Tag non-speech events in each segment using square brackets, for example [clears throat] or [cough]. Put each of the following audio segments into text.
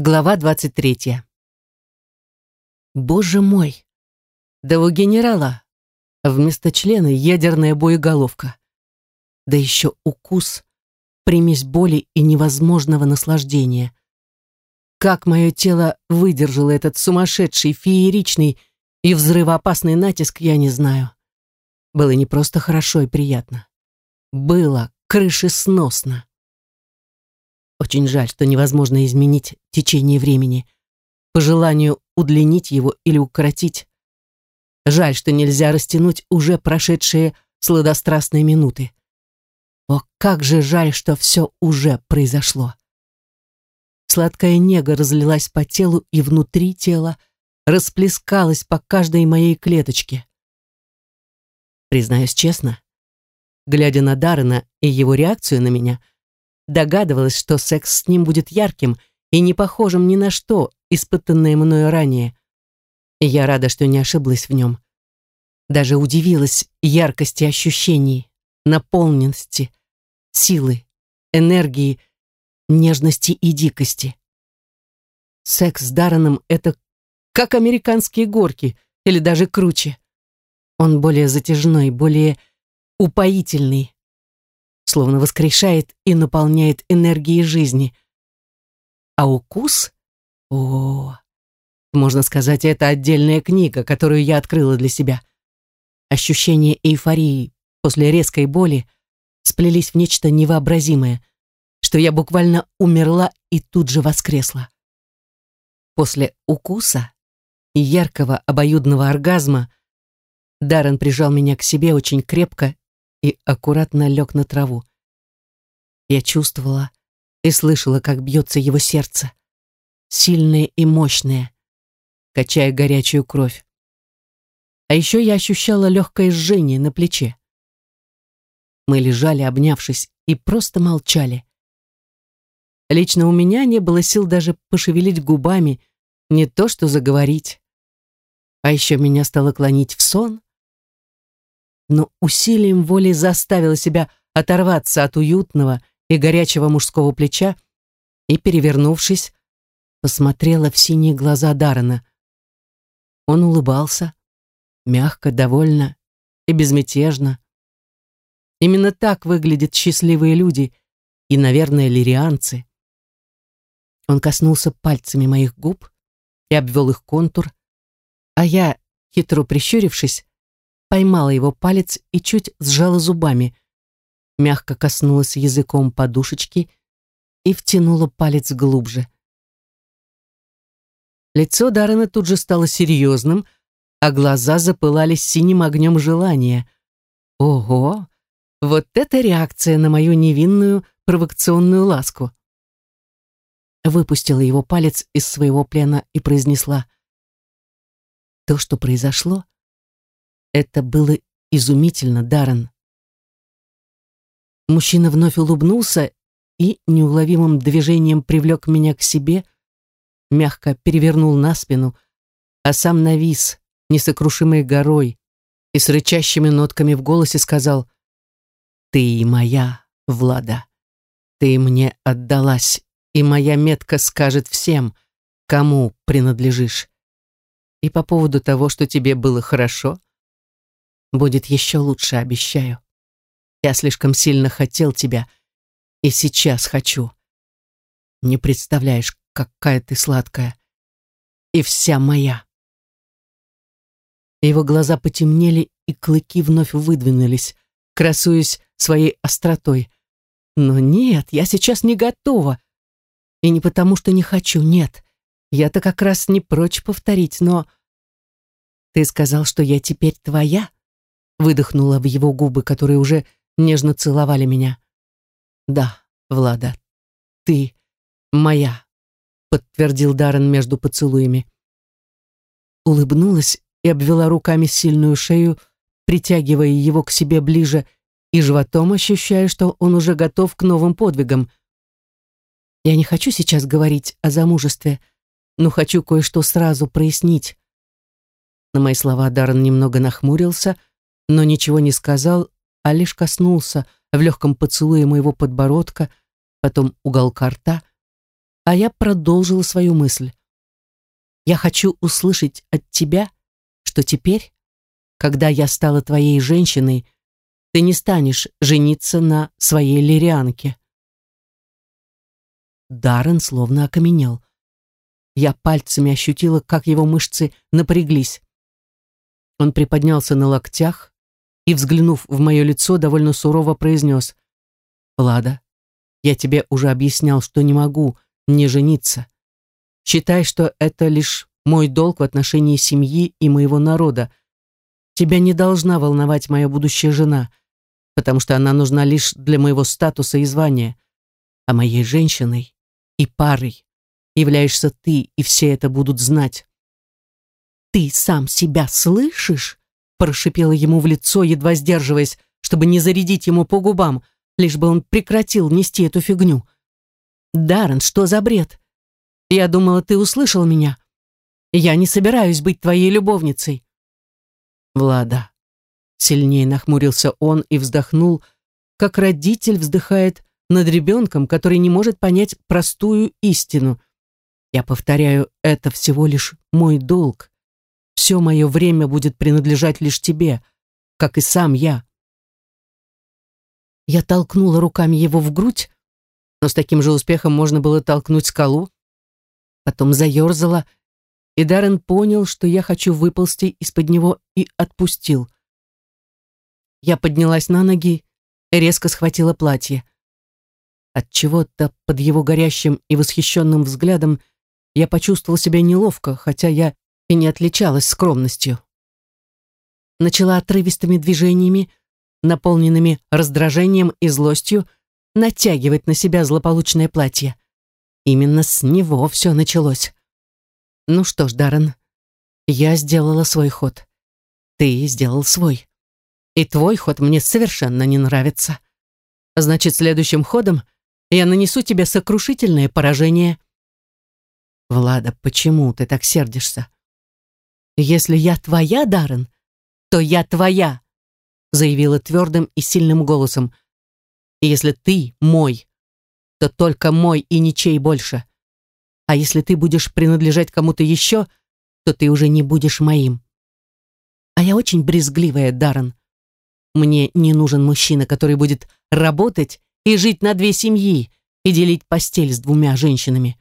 Глава 23. Боже мой! Да у генерала вместо члена ядерная боеголовка. Да еще укус, примесь боли и невозможного наслаждения. Как мое тело выдержало этот сумасшедший, фееричный и взрывоопасный натиск, я не знаю. Было не просто хорошо и приятно. Было крышесносно. Очень жаль, что невозможно изменить течение времени, по желанию удлинить его или укоротить. Жаль, что нельзя растянуть уже прошедшие сладострастные минуты. О, как же жаль, что все уже произошло. Сладкая нега разлилась по телу и внутри тела, расплескалась по каждой моей клеточке. Признаюсь честно, глядя на Даррена и его реакцию на меня, Догадывалась, что секс с ним будет ярким и не похожим ни на что, испытанное мною ранее. И я рада, что не ошиблась в нем. Даже удивилась яркости ощущений, наполненности, силы, энергии, нежности и дикости. Секс с Дарреном — это как американские горки, или даже круче. Он более затяжной, более упоительный, словно воскрешает и наполняет энергией жизни. А укус? О, можно сказать, это отдельная книга, которую я открыла для себя. Ощущения эйфории после резкой боли сплелись в нечто невообразимое, что я буквально умерла и тут же воскресла. После укуса и яркого обоюдного оргазма Даррен прижал меня к себе очень крепко и аккуратно лег на траву. Я чувствовала и слышала, как бьется его сердце, сильное и мощное, качая горячую кровь. А еще я ощущала легкое жжение на плече. Мы лежали, обнявшись, и просто молчали. Лично у меня не было сил даже пошевелить губами, не то что заговорить. А еще меня стало клонить в сон, но усилием воли заставила себя оторваться от уютного и горячего мужского плеча и, перевернувшись, посмотрела в синие глаза Даррена. Он улыбался, мягко, довольно и безмятежно. Именно так выглядят счастливые люди и, наверное, лирианцы. Он коснулся пальцами моих губ и обвел их контур, а я, хитро прищурившись, поймала его палец и чуть сжала зубами, мягко коснулась языком подушечки и втянула палец глубже. Лицо Даррена тут же стало серьезным, а глаза запылали синим огнем желания. Ого! Вот это реакция на мою невинную провокационную ласку. Выпустила его палец из своего плена и произнесла. То, что произошло, это было изумительно, Даррен. Мужчина вновь улыбнулся и неуловимым движением привлек меня к себе, мягко перевернул на спину, а сам навис несокрушимой горой и с рычащими нотками в голосе сказал «Ты моя, Влада, ты мне отдалась, и моя метка скажет всем, кому принадлежишь. И по поводу того, что тебе было хорошо, будет еще лучше, обещаю». Я слишком сильно хотел тебя, и сейчас хочу. Не представляешь, какая ты сладкая. И вся моя. Его глаза потемнели, и клыки вновь выдвинулись, красуясь своей остротой. Но нет, я сейчас не готова. И не потому, что не хочу, нет. Я-то как раз не прочь повторить, но... Ты сказал, что я теперь твоя? Выдохнула в его губы, которые уже нежно целовали меня. «Да, Влада, ты моя», — подтвердил Даррен между поцелуями. Улыбнулась и обвела руками сильную шею, притягивая его к себе ближе и животом ощущая, что он уже готов к новым подвигам. Я не хочу сейчас говорить о замужестве, но хочу кое-что сразу прояснить. На мои слова Даррен немного нахмурился, но ничего не сказал, а лишь коснулся в легком поцелуе моего подбородка, потом уголка рта, а я продолжила свою мысль. Я хочу услышать от тебя, что теперь, когда я стала твоей женщиной, ты не станешь жениться на своей лирианке. Даррен словно окаменел. Я пальцами ощутила, как его мышцы напряглись. Он приподнялся на локтях и, взглянув в мое лицо, довольно сурово произнес. «Лада, я тебе уже объяснял, что не могу не жениться. Считай, что это лишь мой долг в отношении семьи и моего народа. Тебя не должна волновать моя будущая жена, потому что она нужна лишь для моего статуса и звания. А моей женщиной и парой являешься ты, и все это будут знать. «Ты сам себя слышишь?» Прошипела ему в лицо, едва сдерживаясь, чтобы не зарядить ему по губам, лишь бы он прекратил нести эту фигню. «Даррен, что за бред? Я думала, ты услышал меня. Я не собираюсь быть твоей любовницей». «Влада», — сильнее нахмурился он и вздохнул, как родитель вздыхает над ребенком, который не может понять простую истину. «Я повторяю, это всего лишь мой долг все мое время будет принадлежать лишь тебе, как и сам я. Я толкнула руками его в грудь, но с таким же успехом можно было толкнуть скалу. Потом заерзала, и Даррен понял, что я хочу выползти из-под него, и отпустил. Я поднялась на ноги и резко схватила платье. От чего-то под его горящим и восхищенным взглядом я почувствовала себя неловко, хотя я и не отличалась скромностью. Начала отрывистыми движениями, наполненными раздражением и злостью, натягивать на себя злополучное платье. Именно с него все началось. Ну что ж, Даррен, я сделала свой ход. Ты сделал свой. И твой ход мне совершенно не нравится. Значит, следующим ходом я нанесу тебе сокрушительное поражение. Влада, почему ты так сердишься? «Если я твоя, Даррен, то я твоя», заявила твердым и сильным голосом. «И если ты мой, то только мой и ничей больше. А если ты будешь принадлежать кому-то еще, то ты уже не будешь моим. А я очень брезгливая, Даррен. Мне не нужен мужчина, который будет работать и жить на две семьи и делить постель с двумя женщинами.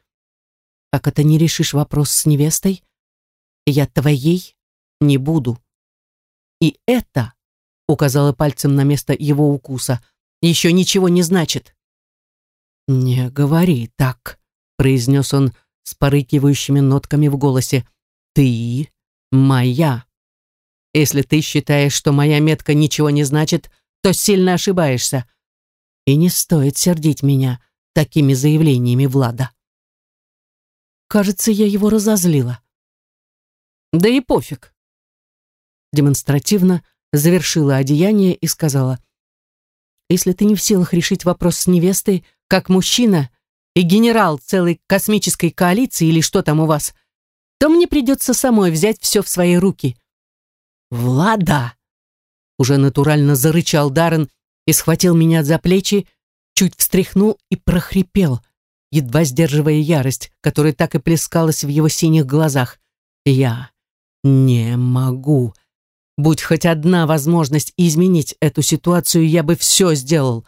Как это не решишь вопрос с невестой, я твоей не буду. И это, указала пальцем на место его укуса, еще ничего не значит. Не говори так, произнес он с порыкивающими нотками в голосе. Ты моя. Если ты считаешь, что моя метка ничего не значит, то сильно ошибаешься. И не стоит сердить меня такими заявлениями Влада. Кажется, я его разозлила. Да и пофиг. Демонстративно завершила одеяние и сказала, «Если ты не в силах решить вопрос с невестой, как мужчина и генерал целой космической коалиции или что там у вас, то мне придется самой взять все в свои руки». «Влада!» Уже натурально зарычал Даррен и схватил меня за плечи, чуть встряхнул и прохрипел, едва сдерживая ярость, которая так и плескалась в его синих глазах. «Я не могу. Будь хоть одна возможность изменить эту ситуацию, я бы все сделал.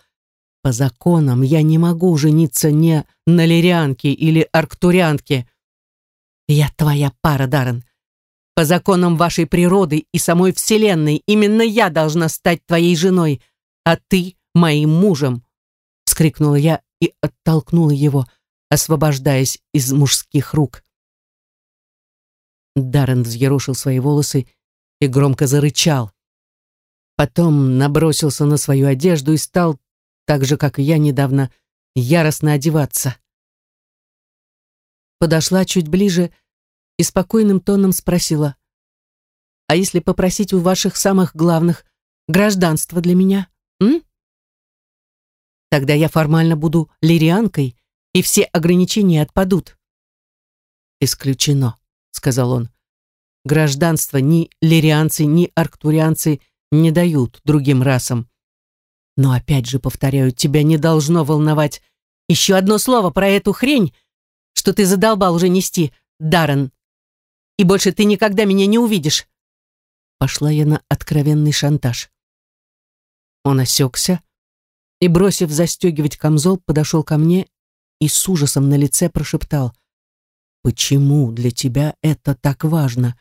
По законам я не могу жениться не на лирианке или арктурианке. Я твоя пара, Даррен. По законам вашей природы и самой Вселенной именно я должна стать твоей женой, а ты моим мужем. Вскрикнула я и оттолкнула его, освобождаясь из мужских рук. Даррен взъерошил свои волосы и громко зарычал. Потом набросился на свою одежду и стал, так же, как и я недавно, яростно одеваться. Подошла чуть ближе и спокойным тоном спросила, «А если попросить у ваших самых главных гражданства для меня, м? Тогда я формально буду лирианкой, и все ограничения отпадут». «Исключено», — сказал он. «Гражданство ни лирианцы, ни арктурианцы не дают другим расам. Но опять же, повторяю, тебя не должно волновать еще одно слово про эту хрень, что ты задолбал уже нести, Даррен, и больше ты никогда меня не увидишь. Пошла я на откровенный шантаж. Он осекся и, бросив застегивать камзол, подошел ко мне и с ужасом на лице прошептал. «Почему для тебя это так важно?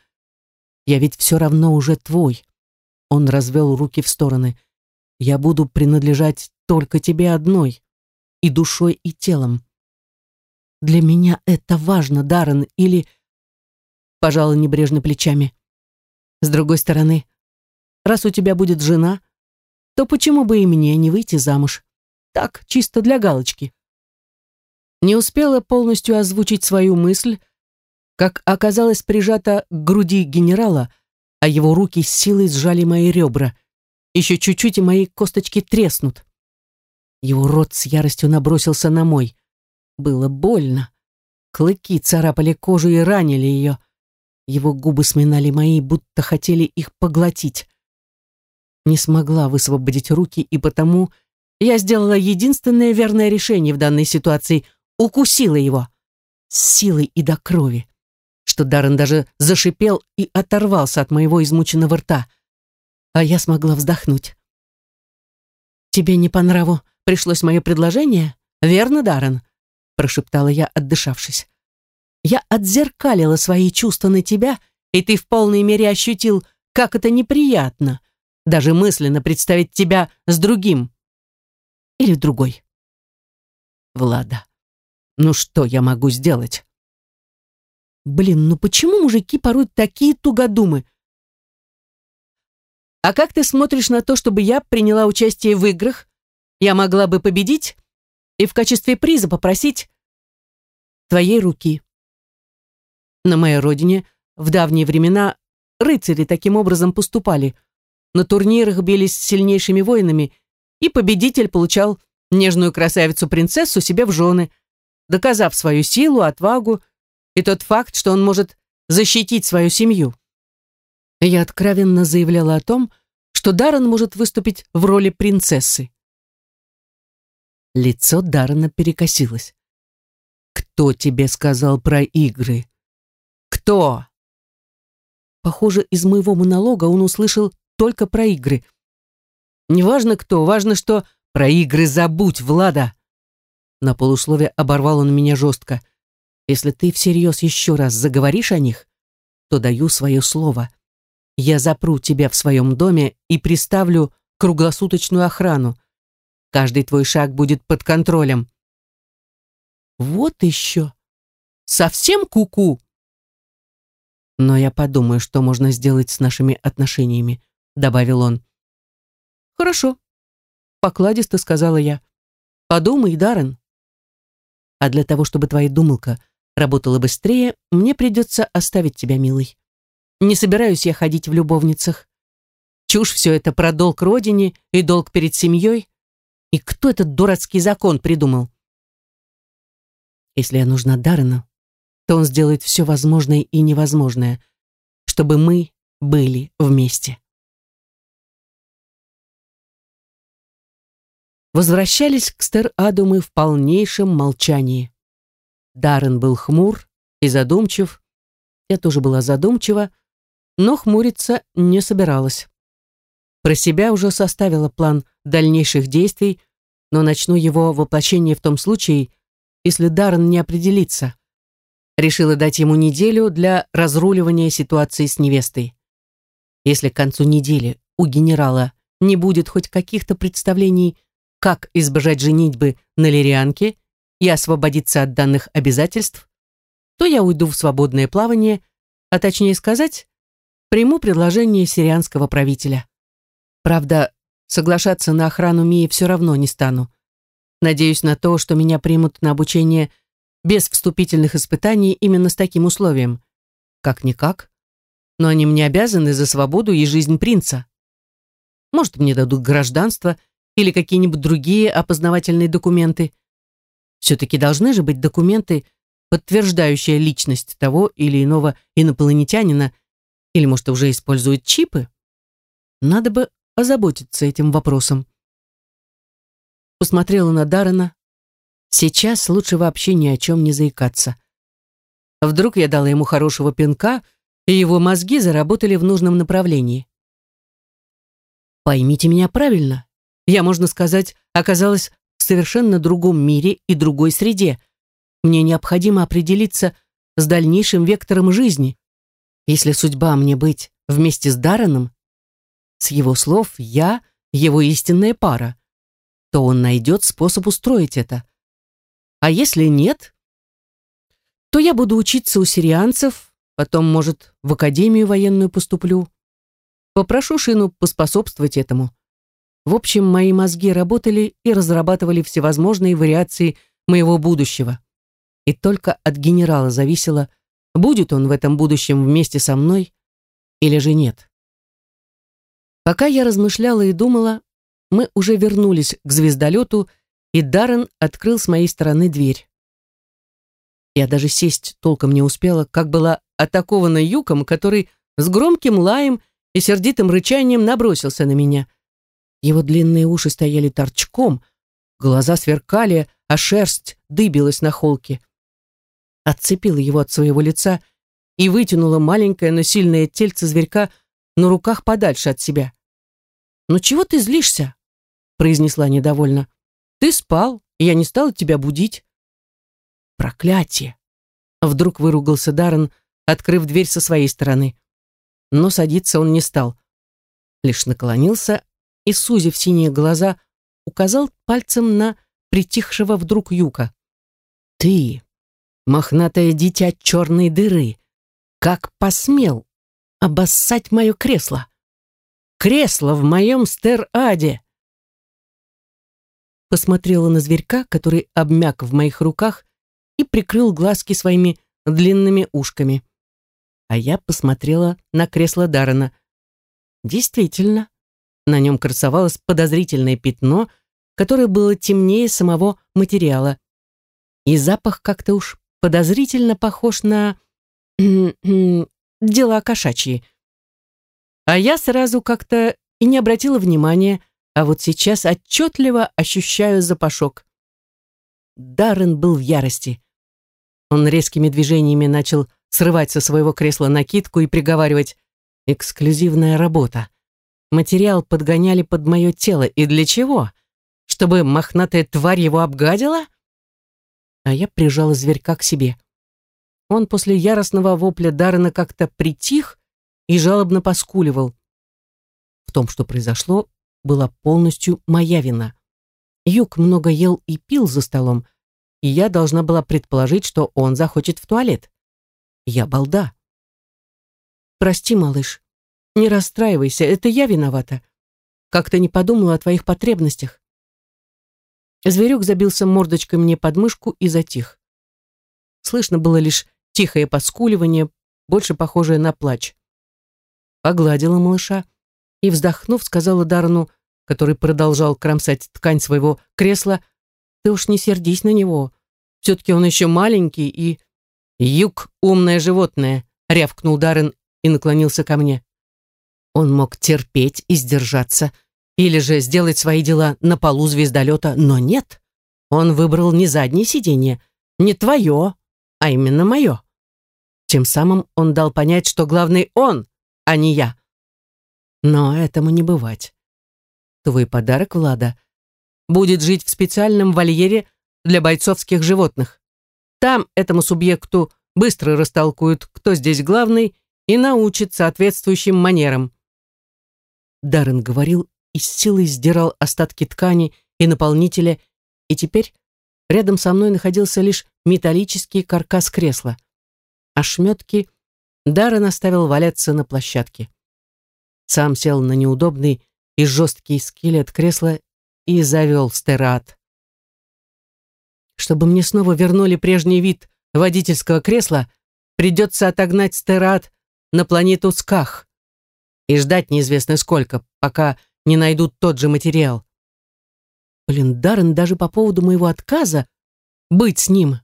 Я ведь все равно уже твой». Он развел руки в стороны. «Я буду принадлежать только тебе одной, и душой, и телом. Для меня это важно, Даррен, или...» Пожала небрежно плечами. «С другой стороны, раз у тебя будет жена, то почему бы и мне не выйти замуж? Так, чисто для галочки». Не успела полностью озвучить свою мысль, как оказалось прижата к груди генерала, а его руки с силой сжали мои ребра. Еще чуть-чуть, и мои косточки треснут. Его рот с яростью набросился на мой. Было больно. Клыки царапали кожу и ранили ее. Его губы сминали мои, будто хотели их поглотить. Не смогла высвободить руки, и потому я сделала единственное верное решение в данной ситуации — укусила его. С силой и до крови что Даррен даже зашипел и оторвался от моего измученного рта. А я смогла вздохнуть. «Тебе не по нраву пришлось мое предложение, верно, Даррен?» прошептала я, отдышавшись. «Я отзеркалила свои чувства на тебя, и ты в полной мере ощутил, как это неприятно, даже мысленно представить тебя с другим. Или другой». «Влада, ну что я могу сделать?» Блин, ну почему мужики порой такие тугодумы? А как ты смотришь на то, чтобы я приняла участие в играх? Я могла бы победить и в качестве приза попросить твоей руки. На моей родине в давние времена рыцари таким образом поступали. На турнирах бились с сильнейшими воинами, и победитель получал нежную красавицу-принцессу себе в жены, доказав свою силу, отвагу и тот факт, что он может защитить свою семью. Я откровенно заявляла о том, что Даррен может выступить в роли принцессы. Лицо Даррена перекосилось. «Кто тебе сказал про игры? Кто?» Похоже, из моего монолога он услышал только про игры. «Неважно кто, важно, что про игры забудь, Влада!» На полусловие оборвал он меня жестко. Если ты всерьез еще раз заговоришь о них, то даю свое слово. Я запру тебя в своем доме и приставлю круглосуточную охрану. Каждый твой шаг будет под контролем. Вот еще. Совсем куку. -ку. Но я подумаю, что можно сделать с нашими отношениями, добавил он. Хорошо, покладисто сказала я. Подумай, Даррен. А для того, чтобы твоя думалка работала быстрее, мне придется оставить тебя, милый. Не собираюсь я ходить в любовницах. Чушь все это про долг родине и долг перед семьей. И кто этот дурацкий закон придумал? Если я нужна Даррену, то он сделает все возможное и невозможное, чтобы мы были вместе. Возвращались к Стер-Аду мы в полнейшем молчании. Даррен был хмур и задумчив. Я тоже была задумчива, но хмуриться не собиралась. Про себя уже составила план дальнейших действий, но начну его воплощение в том случае, если Даррен не определится. Решила дать ему неделю для разруливания ситуации с невестой. Если к концу недели у генерала не будет хоть каких-то представлений, как избежать женитьбы на Лирианке и освободиться от данных обязательств, то я уйду в свободное плавание, а точнее сказать, приму предложение сирианского правителя. Правда, соглашаться на охрану Мии все равно не стану. Надеюсь на то, что меня примут на обучение без вступительных испытаний именно с таким условием. Как-никак. Но они мне обязаны за свободу и жизнь принца. Может, мне дадут гражданство или какие-нибудь другие опознавательные документы. Все-таки должны же быть документы, подтверждающие личность того или иного инопланетянина, или, может, уже используют чипы? Надо бы озаботиться этим вопросом. Посмотрела на Даррена. Сейчас лучше вообще ни о чем не заикаться. Вдруг я дала ему хорошего пинка, и его мозги заработали в нужном направлении. Поймите меня правильно. Я, можно сказать, оказалась в совершенно другом мире и другой среде. Мне необходимо определиться с дальнейшим вектором жизни. Если судьба мне быть вместе с Дарреном, с его слов я его истинная пара, то он найдет способ устроить это. А если нет, то я буду учиться у сирианцев, потом, может, в академию военную поступлю. Попрошу Шину поспособствовать этому. В общем, мои мозги работали и разрабатывали всевозможные вариации моего будущего. И только от генерала зависело, будет он в этом будущем вместе со мной или же нет. Пока я размышляла и думала, мы уже вернулись к звездолету, и Даррен открыл с моей стороны дверь. Я даже сесть толком не успела, как была атакована юком, который с громким лаем и сердитым рычанием набросился на меня. Его длинные уши стояли торчком, глаза сверкали, а шерсть дыбилась на холке. Отцепила его от своего лица и вытянула маленькое, но сильное тельце зверька на руках подальше от себя. «Ну чего ты злишься?» произнесла недовольно. «Ты спал, и я не стала тебя будить». «Проклятие!» Вдруг выругался Даррен, открыв дверь со своей стороны но садиться он не стал. Лишь наклонился и, сузив синие глаза, указал пальцем на притихшего вдруг юка. «Ты, мохнатое дитя черной дыры, как посмел обоссать мое кресло? Кресло в моем стер-аде!» Посмотрела на зверька, который обмяк в моих руках и прикрыл глазки своими длинными ушками а я посмотрела на кресло Даррена. Действительно, на нем красовалось подозрительное пятно, которое было темнее самого материала. И запах как-то уж подозрительно похож на... [clears throat] дела кошачьи. А я сразу как-то и не обратила внимания, а вот сейчас отчетливо ощущаю запашок. Даррен был в ярости. Он резкими движениями начал срывать со своего кресла накидку и приговаривать «эксклюзивная работа». Материал подгоняли под мое тело. И для чего? Чтобы мохнатая тварь его обгадила? А я прижала зверька к себе. Он после яростного вопля Даррена как-то притих и жалобно поскуливал. В том, что произошло, была полностью моя вина. Юг много ел и пил за столом, и я должна была предположить, что он захочет в туалет. Я балда. Прости, малыш. Не расстраивайся, это я виновата. Как-то не подумала о твоих потребностях. Зверек забился мордочкой мне под мышку и затих. Слышно было лишь тихое поскуливание, больше похожее на плач. Погладила малыша и, вздохнув, сказала Дарну, который продолжал кромсать ткань своего кресла, «Ты уж не сердись на него. Все-таки он еще маленький и...» «Юг — умное животное», — рявкнул Даррен и наклонился ко мне. Он мог терпеть и сдержаться, или же сделать свои дела на полу звездолета, но нет. Он выбрал не заднее сиденье, не твое, а именно мое. Тем самым он дал понять, что главный он, а не я. Но этому не бывать. Твой подарок, Влада, будет жить в специальном вольере для бойцовских животных. Там этому субъекту быстро растолкуют, кто здесь главный, и научат соответствующим манерам. Даррен говорил и с силой сдирал остатки ткани и наполнителя, и теперь рядом со мной находился лишь металлический каркас кресла. Ошметки Даррен оставил валяться на площадке. Сам сел на неудобный и жесткий скелет кресла и завел стерат чтобы мне снова вернули прежний вид водительского кресла, придется отогнать стерат на планету Сках и ждать неизвестно сколько, пока не найдут тот же материал. Блин, Даррен даже по поводу моего отказа быть с ним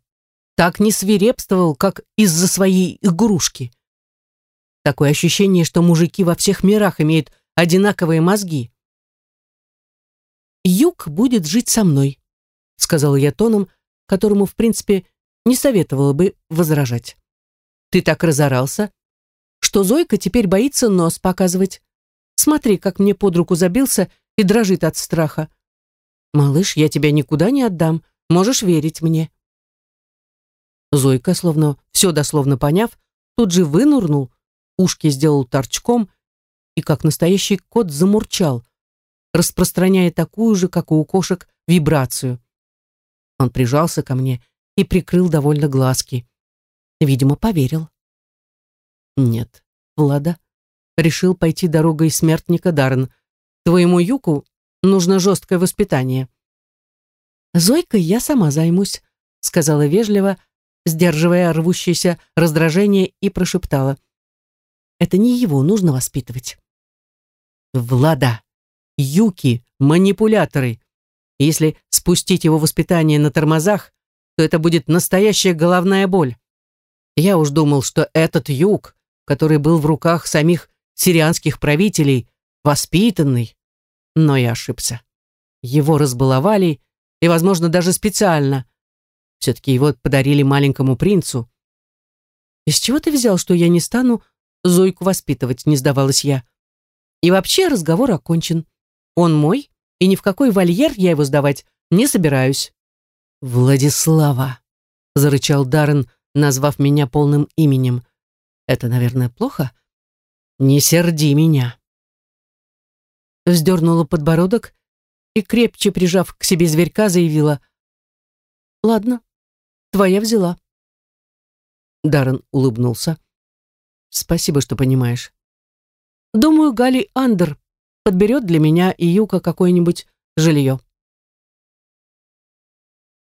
так не свирепствовал, как из-за своей игрушки. Такое ощущение, что мужики во всех мирах имеют одинаковые мозги. «Юг будет жить со мной», — сказала я тоном, которому, в принципе, не советовала бы возражать. ты так разорался, что Зойка теперь боится нос показывать. Смотри, как мне под руку забился и дрожит от страха. Малыш, я тебя никуда не отдам, можешь верить мне. Зойка, словно все дословно поняв, тут же вынурнул, ушки сделал торчком и, как настоящий кот, замурчал, распространяя такую же, как у кошек, вибрацию. Он прижался ко мне и прикрыл довольно глазки. Видимо, поверил. Нет, Влада, решил пойти дорогой смертника Даррен. Твоему Юку нужно жесткое воспитание. Зойкой я сама займусь, сказала вежливо, сдерживая рвущееся раздражение, и прошептала. Это не его нужно воспитывать. Влада, Юки, манипуляторы. Если спустить его воспитание на тормозах, то это будет настоящая головная боль. Я уж думал, что этот юг, который был в руках самих сирианских правителей, воспитанный, но я ошибся. Его разбаловали, и, возможно, даже специально. Все-таки его подарили маленькому принцу. «Из чего ты взял, что я не стану Зойку воспитывать?» — не сдавалась я. «И вообще разговор окончен. Он мой, и ни в какой вольер я его сдавать не собираюсь». «Владислава», — зарычал Даррен, назвав меня полным именем. «Это, наверное, плохо? Не серди меня». Вздернула подбородок и, крепче прижав к себе зверька, заявила «Ладно, твоя взяла». Даррен улыбнулся. «Спасибо, что понимаешь. Думаю, Гали Андер подберет для меня и Юка какое-нибудь жилье».